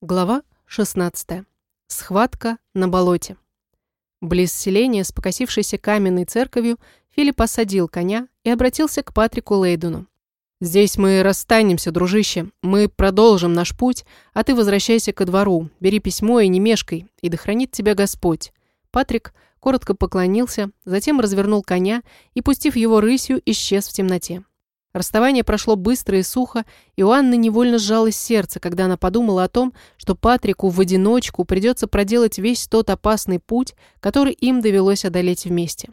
Глава 16. Схватка на болоте. Близ селения с покосившейся каменной церковью Филипп осадил коня и обратился к Патрику Лейдену. «Здесь мы расстанемся, дружище. Мы продолжим наш путь, а ты возвращайся ко двору. Бери письмо и не мешкай, и да хранит тебя Господь». Патрик коротко поклонился, затем развернул коня и, пустив его рысью, исчез в темноте. Расставание прошло быстро и сухо, и у Анны невольно сжалось сердце, когда она подумала о том, что Патрику в одиночку придется проделать весь тот опасный путь, который им довелось одолеть вместе.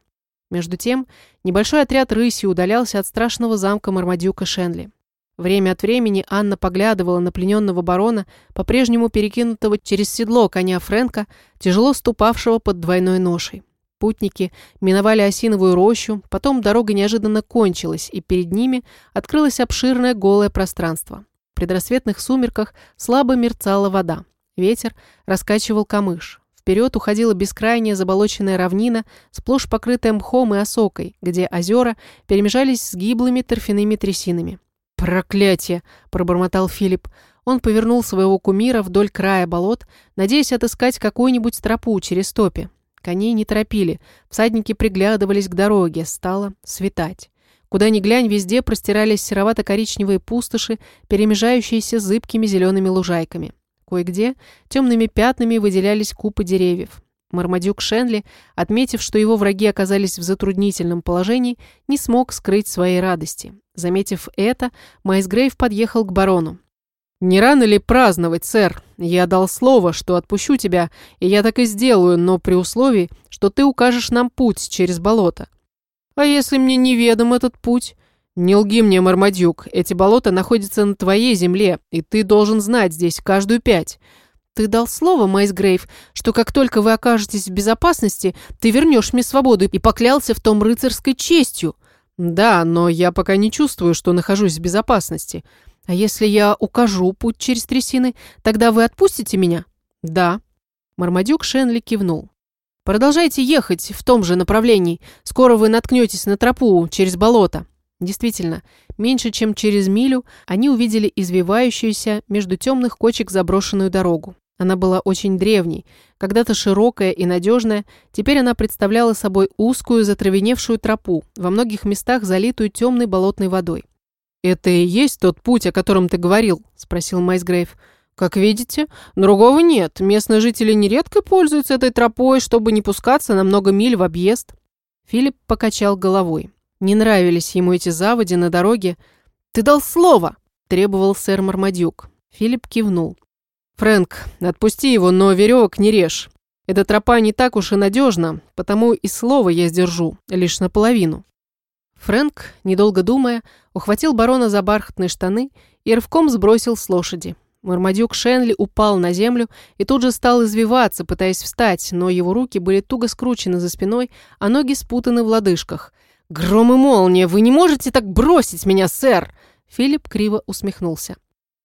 Между тем, небольшой отряд рыси удалялся от страшного замка Мармадюка Шенли. Время от времени Анна поглядывала на плененного барона, по-прежнему перекинутого через седло коня Фрэнка, тяжело ступавшего под двойной ношей. Путники миновали осиновую рощу, потом дорога неожиданно кончилась, и перед ними открылось обширное голое пространство. В предрассветных сумерках слабо мерцала вода. Ветер раскачивал камыш. Вперед уходила бескрайняя заболоченная равнина, сплошь покрытая мхом и осокой, где озера перемежались с гиблыми торфяными трясинами. «Проклятие!» – пробормотал Филипп. Он повернул своего кумира вдоль края болот, надеясь отыскать какую-нибудь тропу через топи. Коней не торопили, всадники приглядывались к дороге, стало светать. Куда ни глянь, везде простирались серовато-коричневые пустоши, перемежающиеся зыбкими зелеными лужайками. Кое-где темными пятнами выделялись купы деревьев. Мармадюк Шенли, отметив, что его враги оказались в затруднительном положении, не смог скрыть своей радости. Заметив это, Майсгрейв подъехал к барону. «Не рано ли праздновать, сэр? Я дал слово, что отпущу тебя, и я так и сделаю, но при условии, что ты укажешь нам путь через болото». «А если мне неведом этот путь?» «Не лги мне, Мармадюк, эти болота находятся на твоей земле, и ты должен знать здесь каждую пять». «Ты дал слово, Майс Грейв, что как только вы окажетесь в безопасности, ты вернешь мне свободу и поклялся в том рыцарской честью». «Да, но я пока не чувствую, что нахожусь в безопасности». «А если я укажу путь через трясины, тогда вы отпустите меня?» «Да». Мармадюк Шенли кивнул. «Продолжайте ехать в том же направлении. Скоро вы наткнетесь на тропу через болото». Действительно, меньше чем через милю они увидели извивающуюся между темных кочек заброшенную дорогу. Она была очень древней, когда-то широкая и надежная, теперь она представляла собой узкую затравеневшую тропу, во многих местах залитую темной болотной водой. «Это и есть тот путь, о котором ты говорил?» – спросил Майсгрейв. «Как видите, другого нет. Местные жители нередко пользуются этой тропой, чтобы не пускаться на много миль в объезд». Филипп покачал головой. Не нравились ему эти заводи на дороге. «Ты дал слово!» – требовал сэр Мармадюк. Филипп кивнул. «Фрэнк, отпусти его, но веревок не режь. Эта тропа не так уж и надежна, потому и слово я сдержу, лишь наполовину». Фрэнк, недолго думая, ухватил барона за бархатные штаны и рывком сбросил с лошади. Мармадюк Шенли упал на землю и тут же стал извиваться, пытаясь встать, но его руки были туго скручены за спиной, а ноги спутаны в лодыжках. «Гром и молния, вы не можете так бросить меня, сэр!» Филипп криво усмехнулся.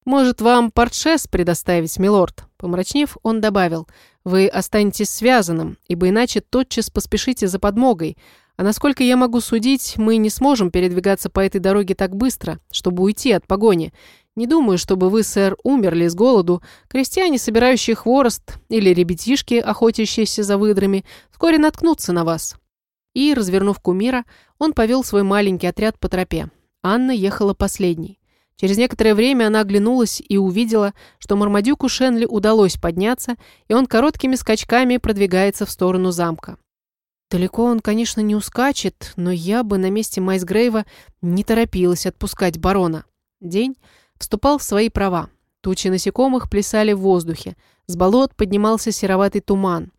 «Может, вам портшес предоставить, милорд?» Помрачнев, он добавил, «Вы останетесь связанным, ибо иначе тотчас поспешите за подмогой, а насколько я могу судить, мы не сможем передвигаться по этой дороге так быстро, чтобы уйти от погони. Не думаю, чтобы вы, сэр, умерли с голоду. Крестьяне, собирающие хворост, или ребятишки, охотящиеся за выдрами, вскоре наткнутся на вас». И, развернув кумира, он повел свой маленький отряд по тропе. Анна ехала последней. Через некоторое время она оглянулась и увидела, что Мармадюку Шенли удалось подняться, и он короткими скачками продвигается в сторону замка. Далеко он, конечно, не ускачет, но я бы на месте Майсгрейва не торопилась отпускать барона. День вступал в свои права. Тучи насекомых плясали в воздухе. С болот поднимался сероватый туман.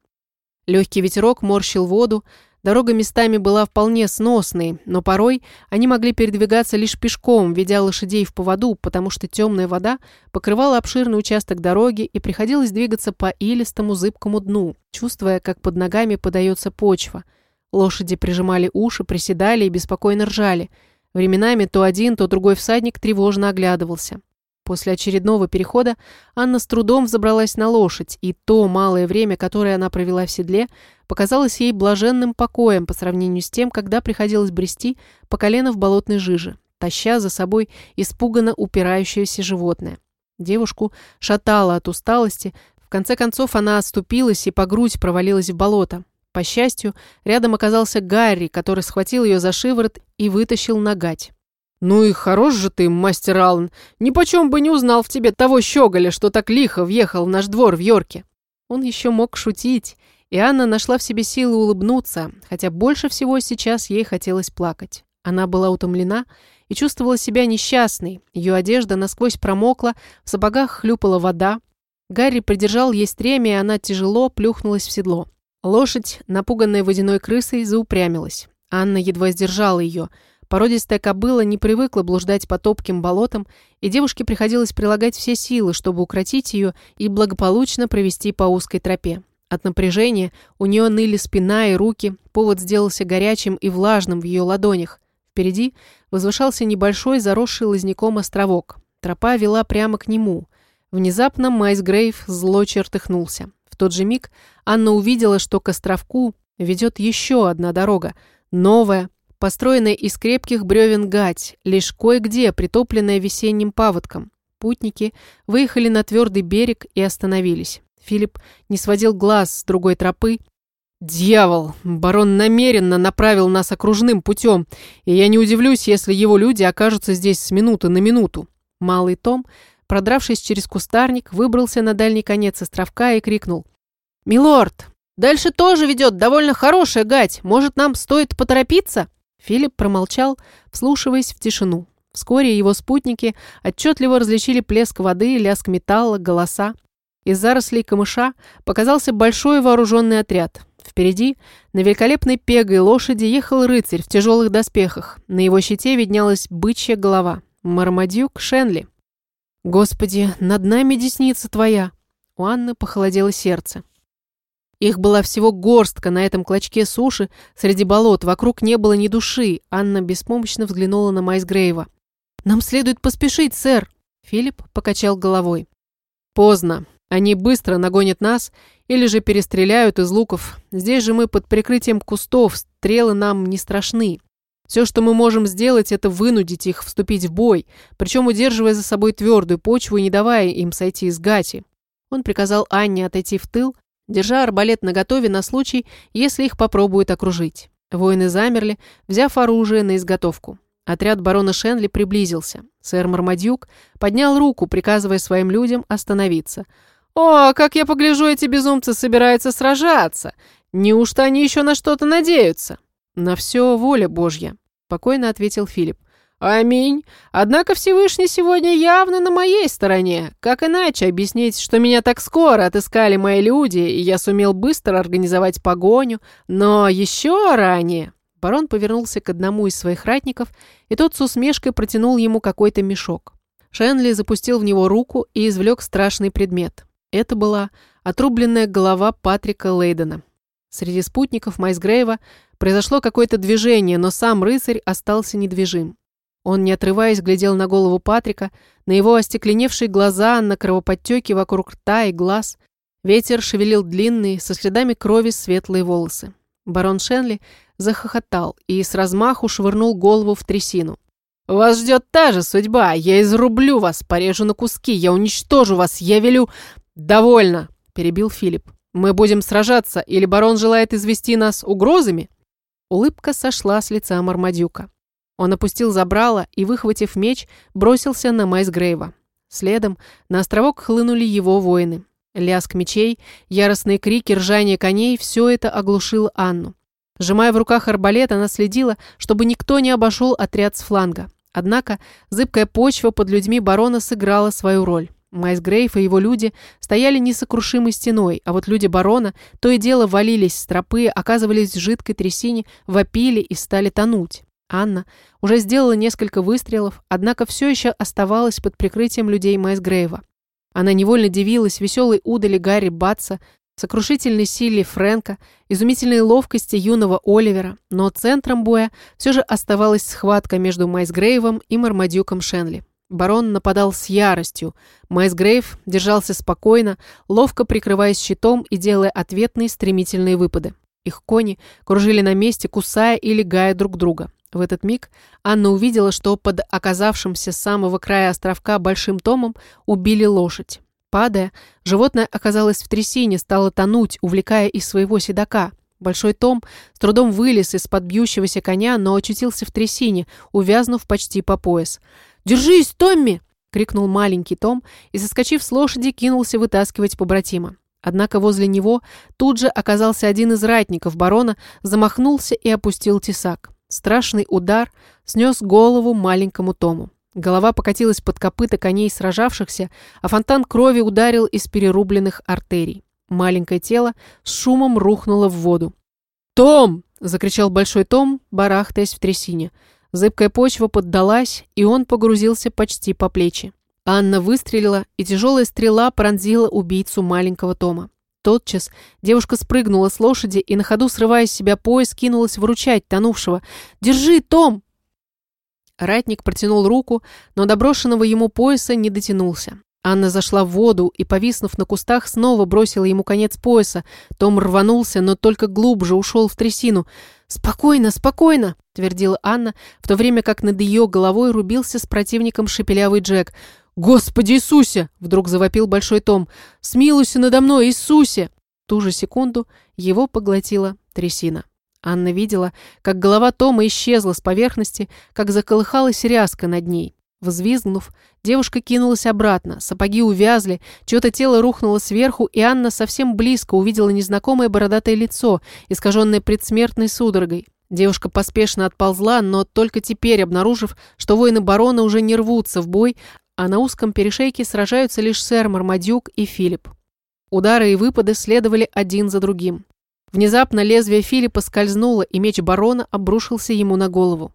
Легкий ветерок морщил воду, Дорога местами была вполне сносной, но порой они могли передвигаться лишь пешком, ведя лошадей в поводу, потому что темная вода покрывала обширный участок дороги и приходилось двигаться по илистому зыбкому дну, чувствуя, как под ногами подается почва. Лошади прижимали уши, приседали и беспокойно ржали. Временами то один, то другой всадник тревожно оглядывался. После очередного перехода Анна с трудом взобралась на лошадь, и то малое время, которое она провела в седле, показалось ей блаженным покоем по сравнению с тем, когда приходилось брести по колено в болотной жиже, таща за собой испуганно упирающееся животное. Девушку шатало от усталости. В конце концов она отступилась и по грудь провалилась в болото. По счастью, рядом оказался Гарри, который схватил ее за шиворот и вытащил на гать. «Ну и хорош же ты, мастер Аллен. Нипочем бы не узнал в тебе того щеголя, что так лихо въехал в наш двор в Йорке». Он еще мог шутить, и Анна нашла в себе силы улыбнуться, хотя больше всего сейчас ей хотелось плакать. Она была утомлена и чувствовала себя несчастной. Ее одежда насквозь промокла, в сапогах хлюпала вода. Гарри придержал ей стремя, и она тяжело плюхнулась в седло. Лошадь, напуганная водяной крысой, заупрямилась. Анна едва сдержала ее. Породистая кобыла не привыкла блуждать по топким болотам, и девушке приходилось прилагать все силы, чтобы укротить ее и благополучно провести по узкой тропе. От напряжения у нее ныли спина и руки, повод сделался горячим и влажным в ее ладонях. Впереди возвышался небольшой заросший лозняком островок. Тропа вела прямо к нему. Внезапно Майс Грейв зло чертыхнулся тот же миг Анна увидела, что к островку ведет еще одна дорога, новая, построенная из крепких бревен гать, лишь кое-где притопленная весенним паводком. Путники выехали на твердый берег и остановились. Филипп не сводил глаз с другой тропы. «Дьявол! Барон намеренно направил нас окружным путем, и я не удивлюсь, если его люди окажутся здесь с минуты на минуту». Малый Том, продравшись через кустарник, выбрался на дальний конец островка и крикнул. «Милорд, дальше тоже ведет довольно хорошая гать. Может, нам стоит поторопиться?» Филипп промолчал, вслушиваясь в тишину. Вскоре его спутники отчетливо различили плеск воды, лязг металла, голоса. Из зарослей камыша показался большой вооруженный отряд. Впереди на великолепной пегой лошади ехал рыцарь в тяжелых доспехах. На его щите виднялась бычья голова. Мармадюк Шенли. «Господи, над нами десница твоя!» У Анны похолодело сердце. Их была всего горстка на этом клочке суши, среди болот, вокруг не было ни души. Анна беспомощно взглянула на Майсгрейва. «Нам следует поспешить, сэр!» Филипп покачал головой. «Поздно. Они быстро нагонят нас или же перестреляют из луков. Здесь же мы под прикрытием кустов, стрелы нам не страшны. Все, что мы можем сделать, это вынудить их вступить в бой, причем удерживая за собой твердую почву и не давая им сойти из гати». Он приказал Анне отойти в тыл, держа арбалет наготове на случай, если их попробуют окружить. Воины замерли, взяв оружие на изготовку. Отряд барона Шенли приблизился. Сэр Мармадюк поднял руку, приказывая своим людям остановиться. «О, как я погляжу, эти безумцы собираются сражаться! Неужто они еще на что-то надеются?» «На все воля Божья», — спокойно ответил Филипп. «Аминь. Однако Всевышний сегодня явно на моей стороне. Как иначе объяснить, что меня так скоро отыскали мои люди, и я сумел быстро организовать погоню, но еще ранее...» Барон повернулся к одному из своих ратников, и тот с усмешкой протянул ему какой-то мешок. Шенли запустил в него руку и извлек страшный предмет. Это была отрубленная голова Патрика Лейдена. Среди спутников Майсгрейва произошло какое-то движение, но сам рыцарь остался недвижим. Он, не отрываясь, глядел на голову Патрика, на его остекленевшие глаза, на кровоподтеки вокруг рта и глаз. Ветер шевелил длинные, со следами крови светлые волосы. Барон Шенли захохотал и с размаху швырнул голову в трясину. «Вас ждет та же судьба! Я изрублю вас, порежу на куски, я уничтожу вас, я велю...» «Довольно!» – перебил Филипп. «Мы будем сражаться, или барон желает извести нас угрозами?» Улыбка сошла с лица Мармадюка. Он опустил забрало и, выхватив меч, бросился на Майсгрейва. Следом на островок хлынули его воины. Лязг мечей, яростные крики, ржание коней – все это оглушило Анну. Сжимая в руках арбалет, она следила, чтобы никто не обошел отряд с фланга. Однако зыбкая почва под людьми барона сыграла свою роль. Майсгрейв и его люди стояли несокрушимой стеной, а вот люди барона то и дело валились с тропы, оказывались в жидкой трясине, вопили и стали тонуть. Анна уже сделала несколько выстрелов, однако все еще оставалась под прикрытием людей Майсгрейва. Она невольно дивилась веселой удали Гарри Батса, сокрушительной силе Фрэнка, изумительной ловкости юного Оливера, но центром боя все же оставалась схватка между Майсгрейвом и Мармадюком Шенли. Барон нападал с яростью. Майсгрейв держался спокойно, ловко прикрываясь щитом и делая ответные стремительные выпады. Их кони кружили на месте, кусая и легая друг друга. В этот миг Анна увидела, что под оказавшимся с самого края островка большим томом убили лошадь. Падая, животное оказалось в трясине, стало тонуть, увлекая из своего седока. Большой Том с трудом вылез из-под бьющегося коня, но очутился в трясине, увязнув почти по пояс. «Держись, Томми!» — крикнул маленький Том и, соскочив с лошади, кинулся вытаскивать побратима. Однако возле него тут же оказался один из ратников барона, замахнулся и опустил тесак. Страшный удар снес голову маленькому Тому. Голова покатилась под копыта коней сражавшихся, а фонтан крови ударил из перерубленных артерий. Маленькое тело с шумом рухнуло в воду. «Том!» — закричал большой Том, барахтаясь в трясине. Зыбкая почва поддалась, и он погрузился почти по плечи. Анна выстрелила, и тяжелая стрела пронзила убийцу маленького Тома. Тотчас девушка спрыгнула с лошади и на ходу, срывая с себя пояс, кинулась выручать тонувшего. «Держи, Том!» Ратник протянул руку, но до брошенного ему пояса не дотянулся. Анна зашла в воду и, повиснув на кустах, снова бросила ему конец пояса. Том рванулся, но только глубже ушел в трясину. «Спокойно, спокойно!» — твердила Анна, в то время как над ее головой рубился с противником шепелявый Джек. «Господи Иисусе!» — вдруг завопил Большой Том. «Смилуйся надо мной, Иисусе!» В ту же секунду его поглотила трясина. Анна видела, как голова Тома исчезла с поверхности, как заколыхалась ряска над ней. Взвизгнув, девушка кинулась обратно, сапоги увязли, чье-то тело рухнуло сверху, и Анна совсем близко увидела незнакомое бородатое лицо, искаженное предсмертной судорогой. Девушка поспешно отползла, но только теперь обнаружив, что воины барона уже не рвутся в бой, а на узком перешейке сражаются лишь сэр Мармадюк и Филипп. Удары и выпады следовали один за другим. Внезапно лезвие Филиппа скользнуло, и меч барона обрушился ему на голову.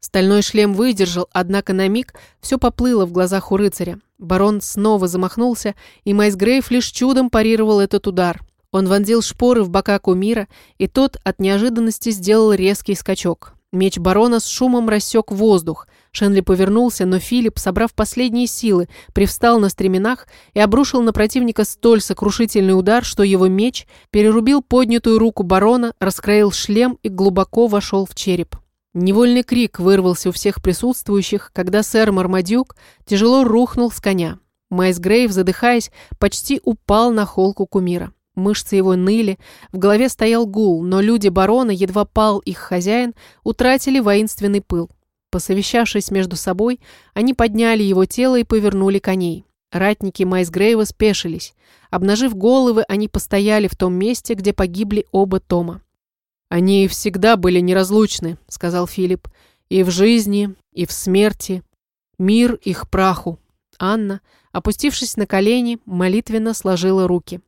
Стальной шлем выдержал, однако на миг все поплыло в глазах у рыцаря. Барон снова замахнулся, и Майсгрейв лишь чудом парировал этот удар. Он вонзил шпоры в бока кумира, и тот от неожиданности сделал резкий скачок. Меч барона с шумом рассек воздух. Шенли повернулся, но Филипп, собрав последние силы, привстал на стременах и обрушил на противника столь сокрушительный удар, что его меч перерубил поднятую руку барона, раскроил шлем и глубоко вошел в череп. Невольный крик вырвался у всех присутствующих, когда сэр Мармадюк тяжело рухнул с коня. Майс Грейв, задыхаясь, почти упал на холку кумира. Мышцы его ныли, в голове стоял гул, но люди барона, едва пал их хозяин, утратили воинственный пыл. Посовещавшись между собой, они подняли его тело и повернули коней. Ратники Майсгрейва спешились. Обнажив головы, они постояли в том месте, где погибли оба Тома. «Они всегда были неразлучны», — сказал Филипп. «И в жизни, и в смерти. Мир их праху». Анна, опустившись на колени, молитвенно сложила руки.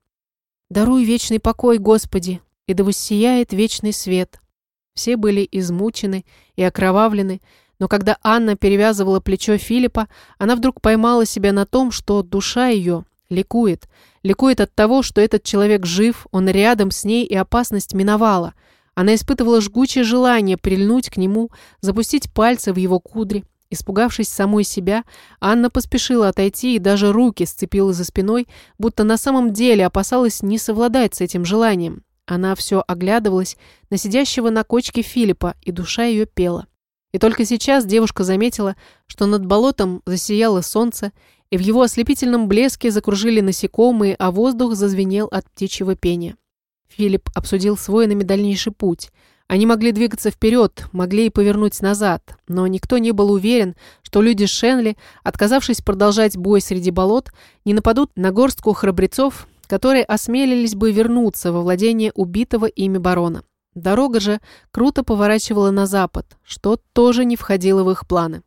Даруй вечный покой, Господи, и да воссияет вечный свет. Все были измучены и окровавлены, но когда Анна перевязывала плечо Филиппа, она вдруг поймала себя на том, что душа ее ликует. Ликует от того, что этот человек жив, он рядом с ней и опасность миновала. Она испытывала жгучее желание прильнуть к нему, запустить пальцы в его кудри, Испугавшись самой себя, Анна поспешила отойти и даже руки сцепила за спиной, будто на самом деле опасалась не совладать с этим желанием. Она все оглядывалась на сидящего на кочке Филиппа, и душа ее пела. И только сейчас девушка заметила, что над болотом засияло солнце, и в его ослепительном блеске закружили насекомые, а воздух зазвенел от птичьего пения. Филипп обсудил с воинами дальнейший путь – они могли двигаться вперед, могли и повернуть назад, но никто не был уверен, что люди Шенли, отказавшись продолжать бой среди болот, не нападут на горстку храбрецов, которые осмелились бы вернуться во владение убитого ими барона. Дорога же круто поворачивала на запад, что тоже не входило в их планы.